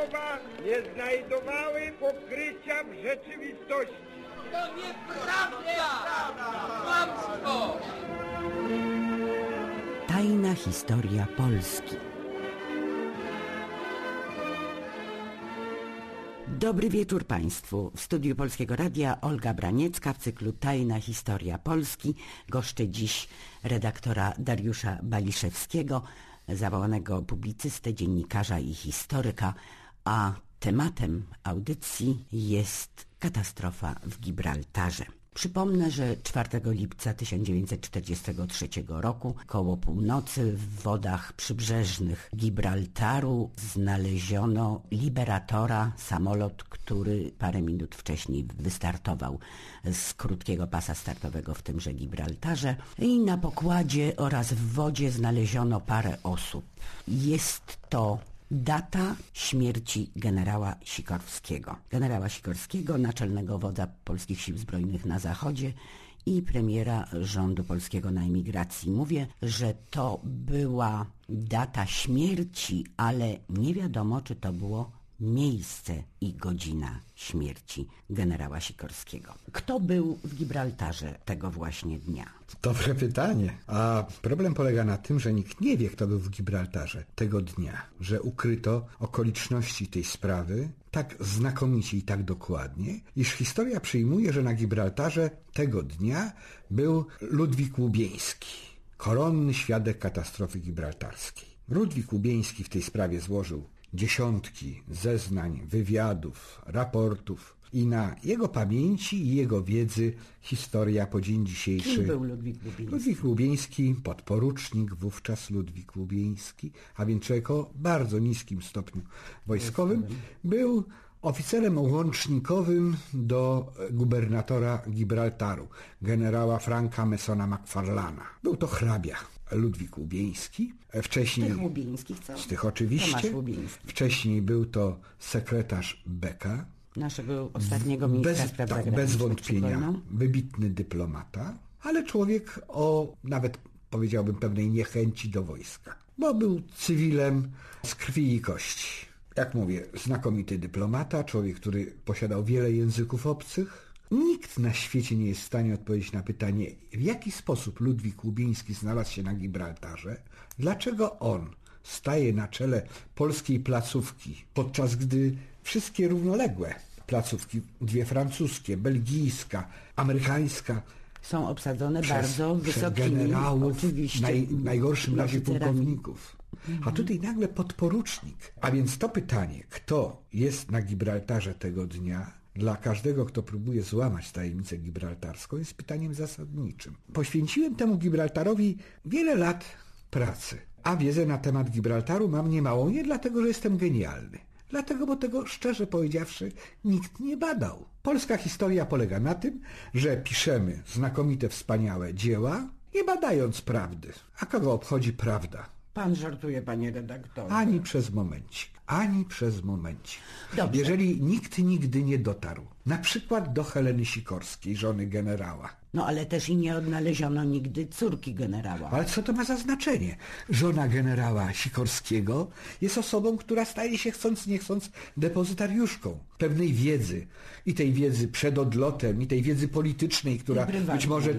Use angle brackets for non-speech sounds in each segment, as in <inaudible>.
słowa nie znajdowały pokrycia w rzeczywistości. To nieprawda! Kłamstwo! Tajna historia Polski. Dobry wieczór Państwu. W studiu Polskiego Radia Olga Braniecka w cyklu Tajna Historia Polski goszczę dziś redaktora Dariusza Baliszewskiego, zawołanego publicystę, dziennikarza i historyka, a tematem audycji jest katastrofa w Gibraltarze. Przypomnę, że 4 lipca 1943 roku koło północy w wodach przybrzeżnych Gibraltaru znaleziono Liberatora, samolot, który parę minut wcześniej wystartował z krótkiego pasa startowego w tymże Gibraltarze i na pokładzie oraz w wodzie znaleziono parę osób. Jest to Data śmierci generała Sikorskiego. Generała Sikorskiego, naczelnego wodza polskich sił zbrojnych na Zachodzie i premiera rządu polskiego na emigracji. Mówię, że to była data śmierci, ale nie wiadomo, czy to było miejsce i godzina śmierci generała Sikorskiego. Kto był w Gibraltarze tego właśnie dnia? Dobre pytanie. A problem polega na tym, że nikt nie wie, kto był w Gibraltarze tego dnia, że ukryto okoliczności tej sprawy tak znakomicie i tak dokładnie, iż historia przyjmuje, że na Gibraltarze tego dnia był Ludwik Łubieński, koronny świadek katastrofy gibraltarskiej. Ludwik Łubieński w tej sprawie złożył dziesiątki zeznań, wywiadów, raportów i na jego pamięci i jego wiedzy historia po dzień dzisiejszy. Kim był Ludwik Łubieński? Ludwik Łubieński, podporucznik, wówczas Ludwik Łubieński, a więc człowiek o bardzo niskim stopniu wojskowym, był oficerem łącznikowym do gubernatora Gibraltaru, generała Franka Mesona McFarlana. Był to hrabia Ludwik Łubieński. Wcześniej, Tych Łubieńskich, co? z tych oczywiście. Wcześniej był to sekretarz Beka. Naszego ostatniego ministra Bez, spraw tak, bez wątpienia. Wybitny dyplomata, ale człowiek o nawet powiedziałbym pewnej niechęci do wojska, bo był cywilem z krwi i kości. Jak mówię, znakomity dyplomata, człowiek, który posiadał wiele języków obcych. Nikt na świecie nie jest w stanie odpowiedzieć na pytanie, w jaki sposób Ludwik Łubiński znalazł się na Gibraltarze, dlaczego on staje na czele polskiej placówki, podczas gdy wszystkie równoległe placówki, dwie francuskie, belgijska, amerykańska, Są obsadzone przez, bardzo wysokimi, generałów, oczywiście, naj, najgorszym razie pułkowników. A tutaj nagle podporucznik. A więc to pytanie, kto jest na Gibraltarze tego dnia, dla każdego, kto próbuje złamać tajemnicę gibraltarską, jest pytaniem zasadniczym. Poświęciłem temu Gibraltarowi wiele lat pracy, a wiedzę na temat Gibraltaru mam niemałą, nie dlatego, że jestem genialny. Dlatego, bo tego szczerze powiedziawszy nikt nie badał. Polska historia polega na tym, że piszemy znakomite, wspaniałe dzieła, nie badając prawdy. A kogo obchodzi prawda? Pan żartuje, panie redaktorze. Ani przez momencik, ani przez momencik. Dobrze. Jeżeli nikt nigdy nie dotarł, na przykład do Heleny Sikorskiej, żony generała, No ale też i nie odnaleziono nigdy córki generała. Ale co to ma za znaczenie? Żona generała Sikorskiego jest osobą, która staje się chcąc nie chcąc depozytariuszką pewnej wiedzy. I tej wiedzy przed odlotem, i tej wiedzy politycznej, która być może y,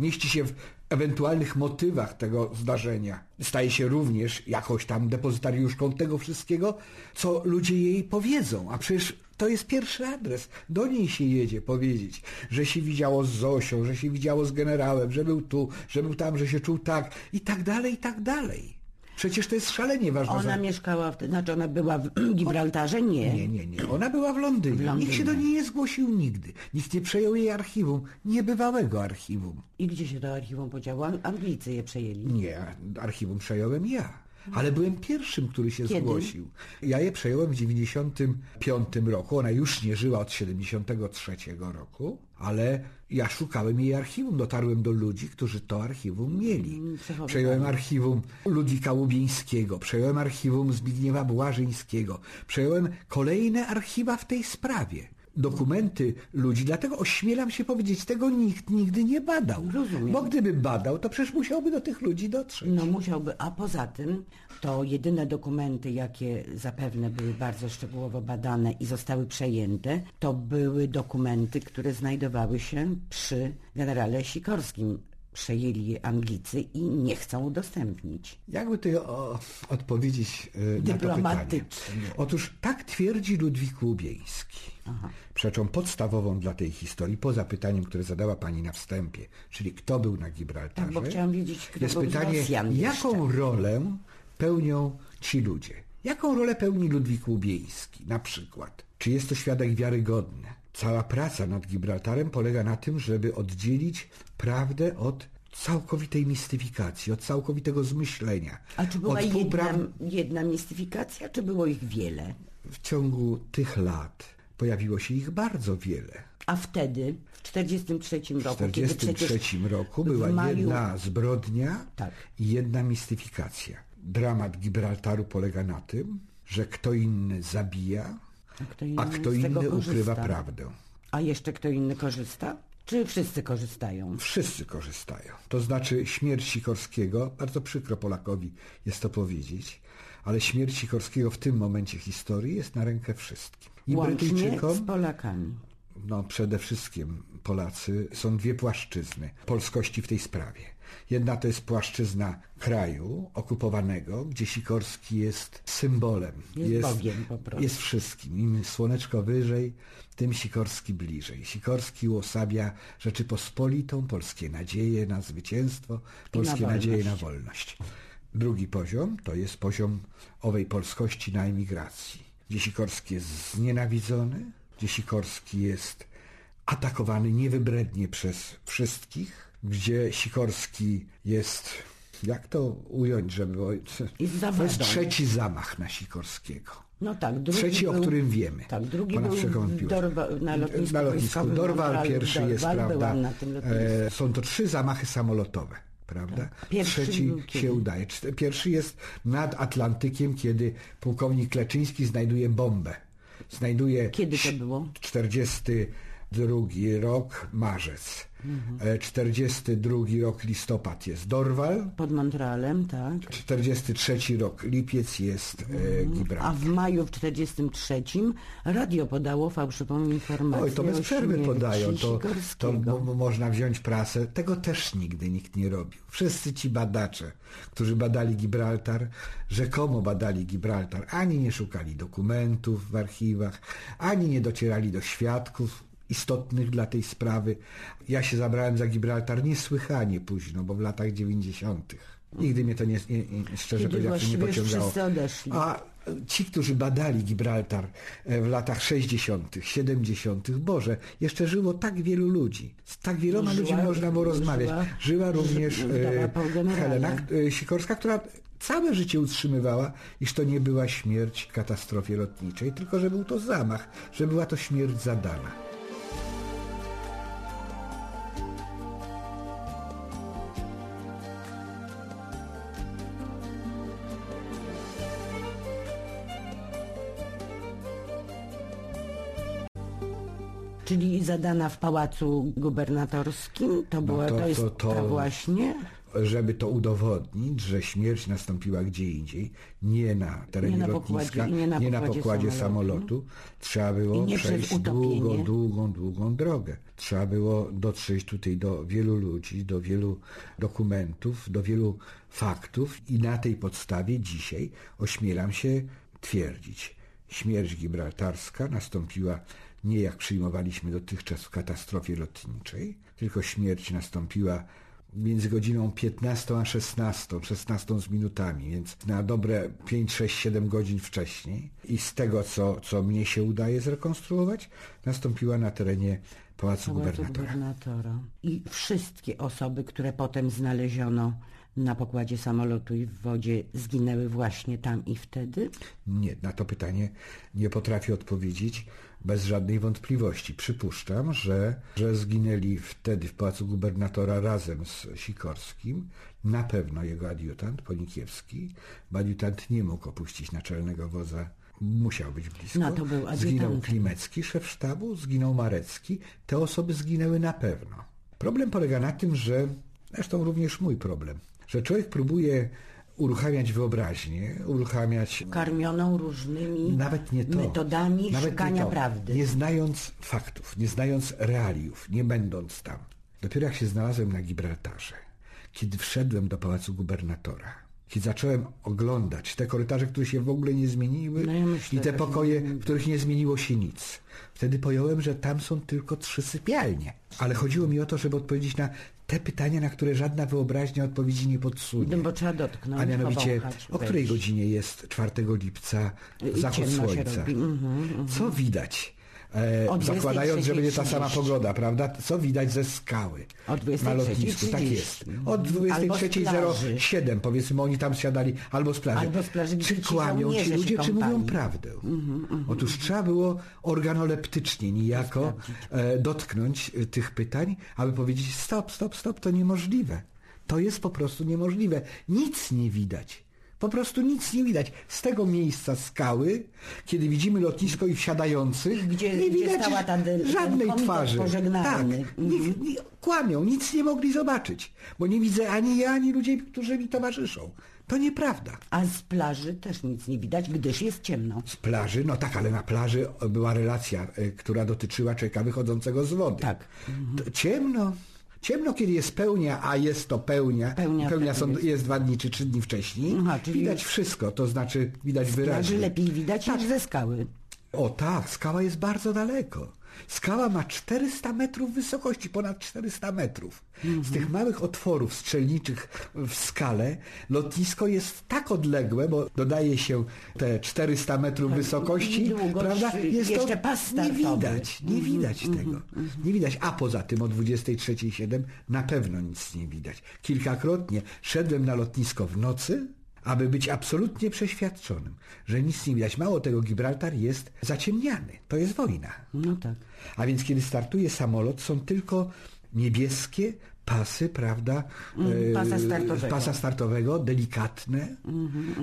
mieści się w ewentualnych motywach tego zdarzenia. Staje się również jakąś tam depozytariuszką tego wszystkiego, co ludzie jej powiedzą. A przecież to jest pierwszy adres. Do niej się jedzie powiedzieć, że się widziało z Zosią, że się widziało z generałem, że był tu, że był tam, że się czuł tak i tak dalej, i tak dalej. Przecież to jest szalenie ważne. Ona mieszkała, w, znaczy ona była w <clears throat> Gibraltarze? Nie. Nie, nie, nie. Ona była w Londynie. W Londynie. Nikt się do niej nie zgłosił nigdy. Nikt nie przejął jej archiwum. Niebywałego archiwum. I gdzie się to archiwum podziało? An- Anglicy je przejęli. Nie, archiwum przejąłem ja. Ale byłem pierwszym, który się Kiedy? zgłosił. Ja je przejąłem w 95 roku. Ona już nie żyła od 73 roku, ale ja szukałem jej archiwum. Dotarłem do ludzi, którzy to archiwum mieli. przechowywali. Przejąłem archiwum Ludwika Łubieńskiego, przejąłem archiwum Zbigniewa Błażyńskiego, przejąłem kolejne archiwa w tej sprawie. Dokumenty ludzi, dlatego ośmielam się powiedzieć, tego nikt nigdy nie badał. Rozumiem. Bo gdyby badał, to przecież musiałby do tych ludzi dotrzeć. No musiałby, a poza tym to jedyne dokumenty, jakie zapewne były bardzo szczegółowo badane i zostały przejęte, to były dokumenty, które znajdowały się przy generale Sikorskim. Przejęli je Anglicy i nie chcą udostępnić. Jakby to o, odpowiedzieć e, na to pytanie? Otóż tak twierdzi Ludwik Łubieński. Rzeczą podstawową dla tej historii, poza pytaniem, które zadała pani na wstępie, czyli kto był na Gibraltarze, Tak, bo chciałam wiedzieć, kto jest był pytanie, Rosjan jaką jeszcze. rolę pełnią ci ludzie? Jaką rolę pełni Ludwik Łubieński na przykład? Czy jest to świadek wiarygodny? Cała praca nad Gibraltarem polega na tym, żeby oddzielić prawdę od całkowitej mistyfikacji, od całkowitego zmyślenia. A czy była jedna, jedna mistyfikacja, czy było ich wiele? W ciągu tych lat pojawiło się ich bardzo wiele. A wtedy, w 1943 W roku, kiedy 1943 przecież roku w była maju- jedna zbrodnia Tak. i jedna mistyfikacja. Dramat Gibraltaru polega na tym, że kto inny zabija, A kto inny, a kto inny ukrywa prawdę. A jeszcze kto inny korzysta? Czy wszyscy korzystają? Wszyscy korzystają. To znaczy śmierć Sikorskiego, bardzo przykro Polakowi jest to powiedzieć, ale śmierć Sikorskiego w tym momencie historii jest na rękę wszystkim. I Łącznie Brytyjczykom, z Polakami. no przede wszystkim Polacy, są dwie płaszczyzny polskości w tej sprawie. Jedna to jest płaszczyzna kraju okupowanego, gdzie Sikorski jest symbolem. Jest Bogiem po prostu. Jest wszystkim. Im słoneczko wyżej, tym Sikorski bliżej. Sikorski uosabia Rzeczypospolitą, polskie nadzieje na zwycięstwo, polskie wolność. nadzieje na wolność. Drugi poziom to jest poziom owej polskości na emigracji, gdzie Sikorski jest znienawidzony, gdzie Sikorski jest atakowany niewybrednie przez wszystkich, gdzie Sikorski jest, jak to ująć, żeby... Jest To jest trzeci zamach na Sikorskiego. No tak, drugi Trzeci, był, o którym wiemy. Tak, drugi był. Dorwa, na lotnisku, na lotnisku Dorwal, pierwszy jest, Dorwal, prawda, tym lotnisku. e, są to trzy zamachy samolotowe, prawda? Pierwszy Trzeci się udaje. Pierwszy jest nad Atlantykiem, kiedy pułkownik Kleczyński znajduje bombę. Znajduje Kiedy to było? 42 rok, marzec. Mhm. E, 42 rok, listopad jest Dorwal. Pod Montrealem, tak. 43 rok, lipiec jest e, Gibraltar. A w maju w 43 radio podało fałszywą informację Oj, to bez przerwy podają, to, to można wziąć prasę. Tego też nigdy nikt nie robił. Wszyscy ci badacze, którzy badali Gibraltar, rzekomo badali Gibraltar, ani nie szukali dokumentów w archiwach, ani nie docierali do świadków istotnych dla tej sprawy. Ja się zabrałem za Gibraltar niesłychanie późno, bo w latach 90. Nigdy mnie to nie, nie, nie szczerze Kiedy powiedziawszy nie pociągało. A ci, którzy badali Gibraltar e, w latach 60., 70., Boże, jeszcze żyło tak wielu ludzi. Z tak wieloma Żyła- ludźmi można było rozmawiać. żyła- Żyła również żyła e. Helena e, Sikorska, która całe życie utrzymywała, iż to nie była śmierć w katastrofie lotniczej, tylko że był to zamach, że była to śmierć zadana. Czyli zadana w pałacu gubernatorskim, to, była, No to- to, jest to- to- ta właśnie. żeby to udowodnić, że śmierć nastąpiła gdzie indziej, nie na terenie Nie na lotniska, pokładzie- nie na pokładzie pokładzie samolotu. samolotu. Trzeba było nie przejść długą, długą, długą drogę. Trzeba było dotrzeć tutaj do wielu ludzi, do wielu dokumentów, do wielu faktów i na tej podstawie dzisiaj ośmielam się twierdzić. Śmierć gibraltarska nastąpiła nie jak przyjmowaliśmy dotychczas w katastrofie lotniczej, tylko śmierć nastąpiła między godziną 15 a 16, 16 z minutami, więc na dobre 5, 6, 7 godzin wcześniej. I z tego, co, co mnie się udaje zrekonstruować, nastąpiła na terenie Pałacu Gubernatora. gubernatora. I wszystkie osoby, które potem znaleziono na pokładzie samolotu i w wodzie, zginęły właśnie tam i wtedy? Nie, na to pytanie nie potrafię odpowiedzieć bez żadnej wątpliwości. Przypuszczam, że, że zginęli wtedy w Pałacu Gubernatora razem z Sikorskim, na pewno jego adiutant Ponikiewski, bo adiutant nie mógł opuścić naczelnego wodza Musiał być blisko. No, to był zginął. Klimecki, szef sztabu, zginął Marecki. Te osoby zginęły na pewno. Problem polega na tym, że, zresztą również mój problem, że człowiek próbuje uruchamiać wyobraźnię, uruchamiać Karmioną różnymi nawet nie to. metodami Nawet szukania nie to. prawdy. Nie znając faktów, nie znając realiów, nie będąc tam. Dopiero jak się znalazłem na Gibraltarze, kiedy wszedłem do pałacu gubernatora, kiedy zacząłem oglądać te korytarze, które się w ogóle nie zmieniły No ja myślę, i te pokoje, w których nie zmieniło się nic. Wtedy pojąłem, że tam są tylko trzy sypialnie. Ale chodziło mi o to, żeby odpowiedzieć na te pytania, na które żadna wyobraźnia odpowiedzi nie podsunie. No bo trzeba dotknąć, A mianowicie, o której godzinie jest 4 lipca I zachód słońca? robi. Mhm, Co widać? E, zakładając, że będzie ta sama 23:30. pogoda, prawda? Co widać ze skały na 23:30. lotnisku? Tak jest. Od Albo z plaży. 23.07 powiedzmy, oni tam siadali albo z plaży. Albo z plaży, czy kłamią ci ludzie, czy mówią prawdę? Otóż trzeba było organoleptycznie niejako e, dotknąć e, tych pytań, aby powiedzieć stop, stop, stop, to niemożliwe. To jest po prostu niemożliwe. Nic nie widać. Po prostu nic nie widać. Z tego miejsca skały, kiedy widzimy lotnisko i wsiadających, Gdzie- nie gdzie widać stała ta dy- ten żadnej twarzy. pożegnalny. Tak, nie, nie, kłamią, nic nie mogli zobaczyć, bo nie widzę ani ja, ani ludzi, którzy mi towarzyszą. To nieprawda. A z plaży też nic nie widać, gdyż jest ciemno. Z plaży, no tak, ale na plaży była relacja, y, która dotyczyła człowieka wychodzącego z wody. Tak. To Ciemno. Ciemno, kiedy jest pełnia, a jest to pełnia. Pełnia pełnia są, jest. jest dwa dni czy trzy dni wcześniej. Aha, czyli Widać wszystko, to znaczy widać wyraźnie. lepiej widać niż ze skały. O tak, skała jest bardzo daleko. Skała ma 400 metrów wysokości, ponad 400 metrów. Z tych małych otworów strzelniczych w skale lotnisko jest tak odległe, bo dodaje się te 400 metrów wysokości, i długość, prawda? Jest jeszcze to, pas nie widać, nie widać tego. Nie widać, a poza tym o 23.07 na pewno nic nie widać. Kilkakrotnie szedłem na lotnisko w nocy, aby być absolutnie przeświadczonym, że nic nie widać. Mało tego, Gibraltar jest zaciemniany. To jest wojna. No tak. A więc kiedy startuje samolot, są tylko niebieskie pasy, prawda? Mm, e, pasa startowego. Pasa startowego, delikatne,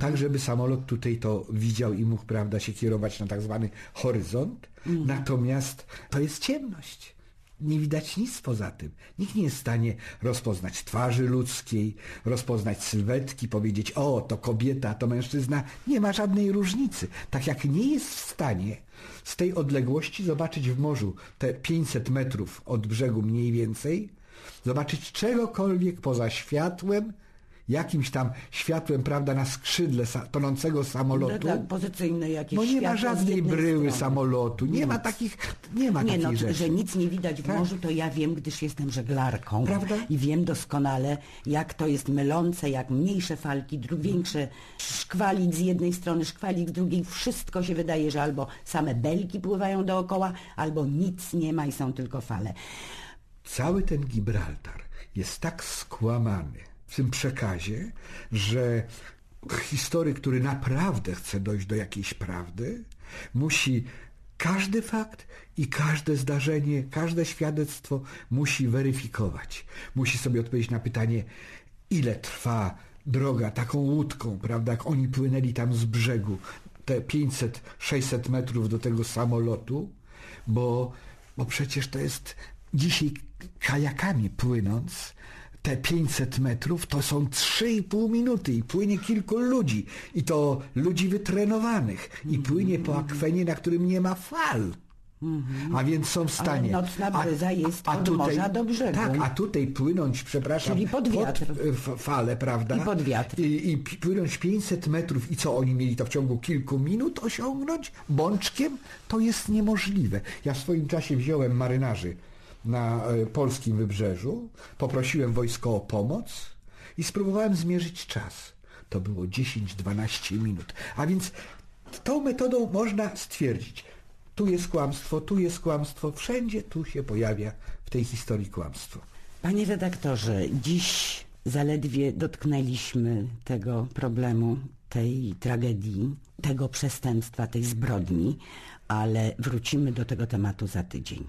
tak żeby samolot tutaj to widział i mógł, prawda, się kierować na tak zwany horyzont. Natomiast to jest ciemność. Nie widać nic poza tym. Nikt nie jest w stanie rozpoznać twarzy ludzkiej, rozpoznać sylwetki, powiedzieć, o, to kobieta, to mężczyzna. Nie ma żadnej różnicy. Tak jak nie jest w stanie z tej odległości zobaczyć w morzu te 500 metrów od brzegu mniej więcej, zobaczyć czegokolwiek poza światłem, jakimś tam światłem, prawda, na skrzydle sa- tonącego No samolotu. tak, pozycyjne jakieś Bo nie ma żadnej bryły strony. samolotu, nie ma takich, nie ma Nie takich no, rzeczy. że nic nie widać w Tak. morzu, to ja wiem, gdyż jestem żeglarką. Prawda? I wiem doskonale, jak to jest mylące, jak mniejsze falki, dru- większe szkwalik z jednej strony, szkwalik z drugiej. Wszystko się wydaje, że albo same belki pływają dookoła, albo nic nie ma i są tylko fale. Cały ten Gibraltar jest tak skłamany w tym przekazie, że historyk, który naprawdę chce dojść do jakiejś prawdy, musi każdy fakt i każde zdarzenie, każde świadectwo musi weryfikować. Musi sobie odpowiedzieć na pytanie, ile trwa droga taką łódką, prawda, jak oni płynęli tam z brzegu, te 500-600 metrów do tego samolotu, bo, bo przecież to jest dzisiaj kajakami płynąc, te 500 metrów to są 3,5 minuty i płynie kilku ludzi. I to ludzi wytrenowanych. I płynie po akwenie, na którym nie ma fal. A więc są w stanie. nocna bryza jest od morza do brzegu. Tak, a tutaj płynąć, przepraszam, Czyli pod wiatr. e, f- fale, prawda? I pod wiatr. I, I płynąć 500 metrów i co oni mieli to w ciągu kilku minut osiągnąć bączkiem? To jest niemożliwe. Ja w swoim czasie wziąłem marynarzy na e, polskim wybrzeżu, poprosiłem wojsko o pomoc i spróbowałem zmierzyć czas. To było 10-12 minut. A więc tą metodą można stwierdzić, tu jest kłamstwo, tu jest kłamstwo, wszędzie tu się pojawia w tej historii kłamstwo. Panie redaktorze, dziś zaledwie dotknęliśmy tego problemu, tej tragedii, tego przestępstwa, tej zbrodni, ale wrócimy do tego tematu za tydzień.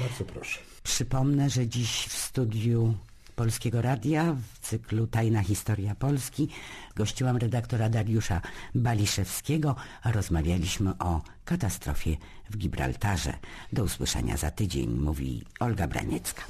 Bardzo proszę. Przypomnę, że dziś w studiu Polskiego Radia w cyklu Tajna Historia Polski. Gościłam redaktora Dariusza Baliszewskiego, a rozmawialiśmy o katastrofie w Gibraltarze. Do usłyszenia za tydzień, mówi Olga Braniecka.